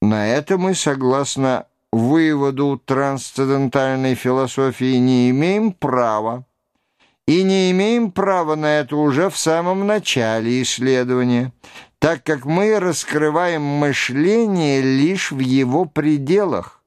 На это мы, согласно выводу трансцендентальной философии, не имеем права. И не имеем права на это уже в самом начале исследования, так как мы раскрываем мышление лишь в его пределах.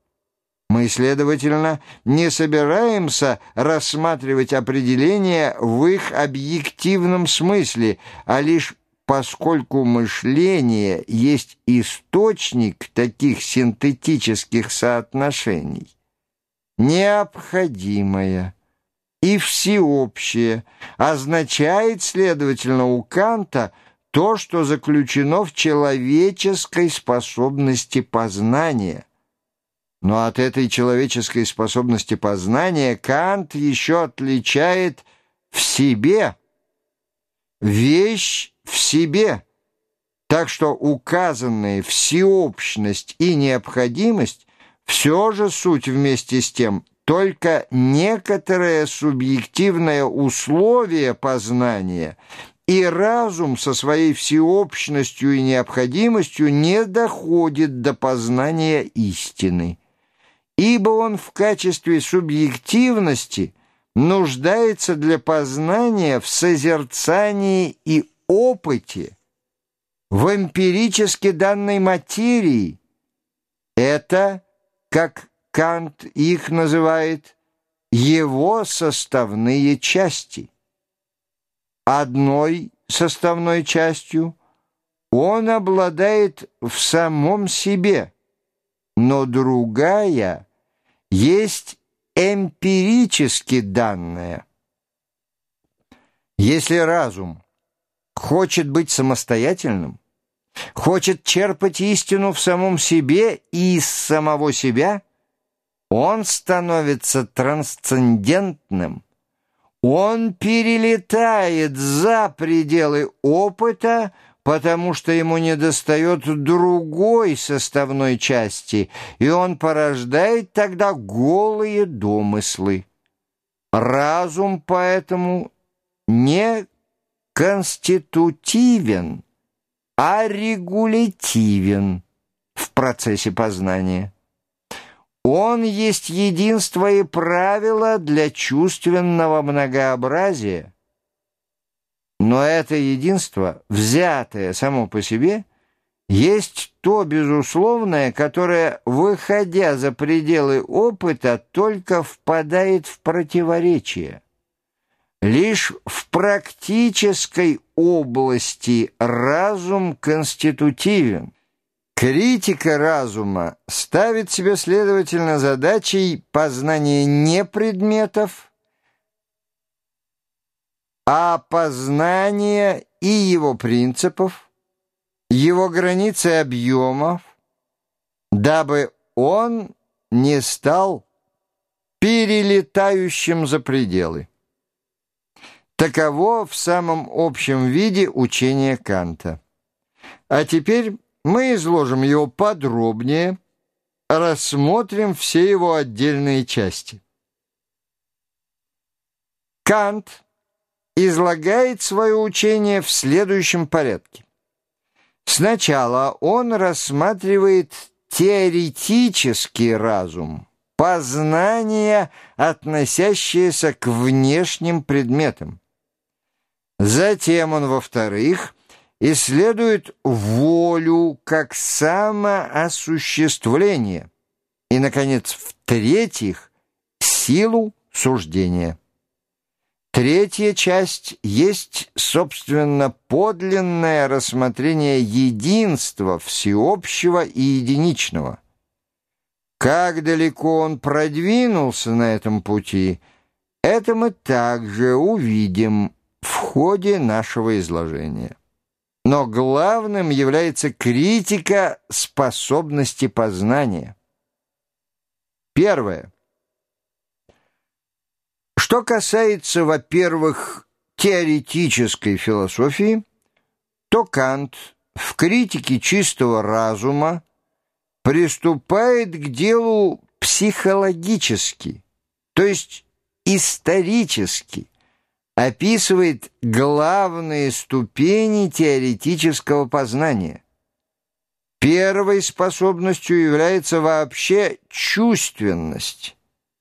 Мы, следовательно, не собираемся рассматривать определения в их объективном смысле, а лишь поскольку мышление есть источник таких синтетических соотношений, необходимое и всеобщее означает, следовательно, у Канта то, что заключено в человеческой способности познания. Но от этой человеческой способности познания Кант еще отличает в себе вещь в себе, так что указанные всеобщность и необходимость все же суть вместе с тем только некоторое субъективное условие познания, и разум со своей всеобщностью и необходимостью не доходит до познания истины, ибо он в качестве субъективности нуждается для познания в созерцании и опыте, в эмпирически данной материи. Это, как Кант их называет, его составные части. Одной составной частью он обладает в самом себе, но другая есть эмпирически данная. Если разум хочет быть самостоятельным, хочет черпать истину в самом себе и из самого себя, он становится трансцендентным, он перелетает за пределы опыта, потому что ему недостает другой составной части, и он порождает тогда голые домыслы. Разум поэтому не конститутивен, а регулятивен в процессе познания. Он есть единство и правило для чувственного многообразия. Но это единство, взятое само по себе, есть то безусловное, которое, выходя за пределы опыта, только впадает в противоречие. Лишь в практической области разум конститутивен. Критика разума ставит себе, следовательно, задачей познания не предметов, а познания и его принципов, его границы объемов, дабы он не стал перелетающим за пределы. Таково в самом общем виде учение Канта. А теперь мы изложим его подробнее, рассмотрим все его отдельные части. Кант излагает свое учение в следующем порядке. Сначала он рассматривает теоретический разум, познание, относящееся к внешним предметам. Затем он, во-вторых, исследует волю как самоосуществление. И, наконец, в-третьих, силу суждения. Третья часть есть, собственно, подлинное рассмотрение единства всеобщего и единичного. Как далеко он продвинулся на этом пути, это мы также увидим ходе нашего изложения. Но главным является критика способности познания. Первое. Что касается, во-первых, теоретической философии, то Кант в критике чистого разума приступает к делу психологически, то есть исторически, описывает главные ступени теоретического познания. Первой способностью является вообще чувственность,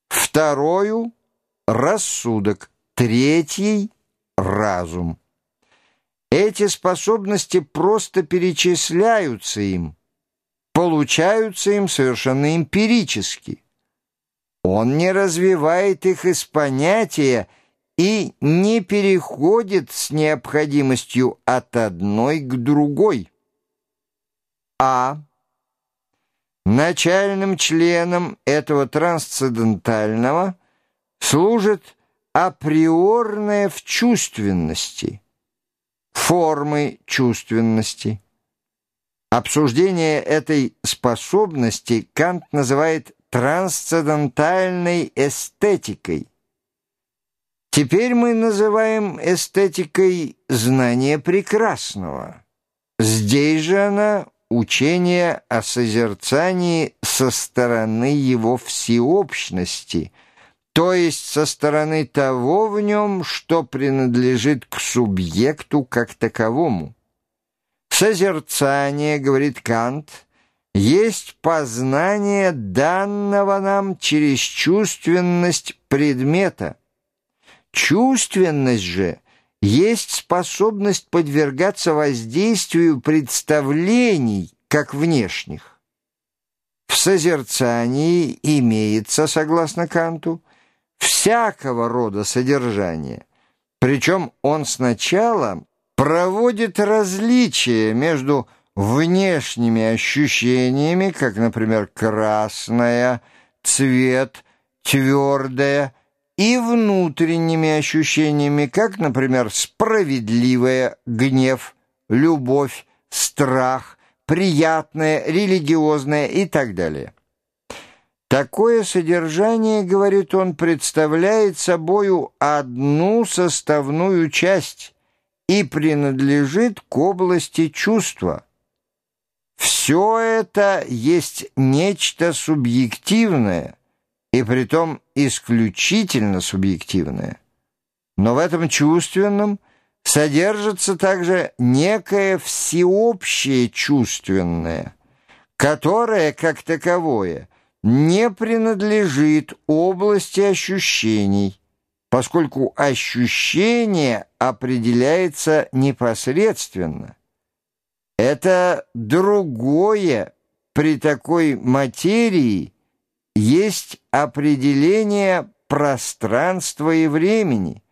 второю — рассудок, третьей — разум. Эти способности просто перечисляются им, получаются им совершенно эмпирически. Он не развивает их из понятия и не переходит с необходимостью от одной к другой. А. Начальным членом этого трансцендентального служит априорное в чувственности, формы чувственности. Обсуждение этой способности Кант называет трансцендентальной эстетикой. Теперь мы называем эстетикой знание прекрасного. Здесь же она учение о созерцании со стороны его всеобщности, то есть со стороны того в нем, что принадлежит к субъекту как таковому. Созерцание, говорит Кант, есть познание данного нам через чувственность предмета. Чувственность же есть способность подвергаться воздействию представлений, как внешних. В созерцании имеется, согласно Канту, всякого рода содержание, причем он сначала проводит различия между внешними ощущениями, как, например, красное, цвет, твердое, и внутренними ощущениями, как, например, справедливое, гнев, любовь, страх, приятное, религиозное и так далее. Такое содержание, говорит он, представляет собою одну составную часть и принадлежит к области чувства. Все это есть нечто субъективное, и притом исключительно субъективное. Но в этом чувственном содержится также некое всеобщее чувственное, которое, как таковое, не принадлежит области ощущений, поскольку ощущение определяется непосредственно. Это другое при такой материи есть определение пространства и времени,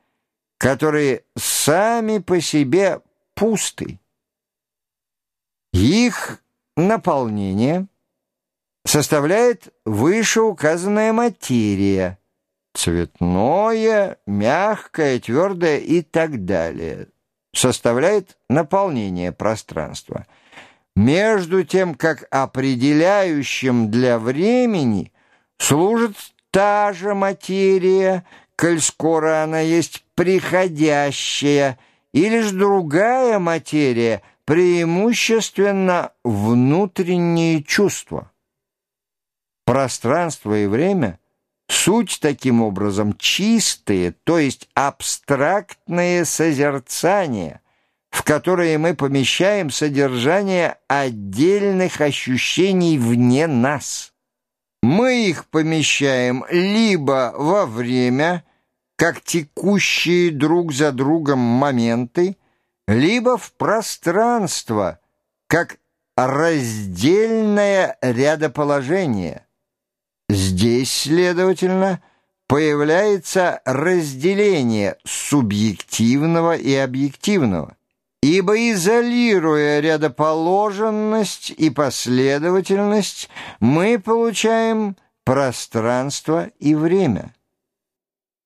которые сами по себе пусты. Их наполнение составляет вышеуказанная материя, цветное, мягкое, твердое и так далее, составляет наполнение пространства. Между тем, как определяющим для времени служит та же материя, коль скоро она есть приходящая, или же другая материя, преимущественно внутренние чувства. Пространство и время — суть таким образом чистые, то есть абстрактные созерцания, в которые мы помещаем содержание отдельных ощущений вне нас. Мы их помещаем либо во время, как текущие друг за другом моменты, либо в пространство, как раздельное рядоположение. Здесь, следовательно, появляется разделение субъективного и объективного, ибо изолируя рядоположенность и последовательность, мы получаем пространство и время.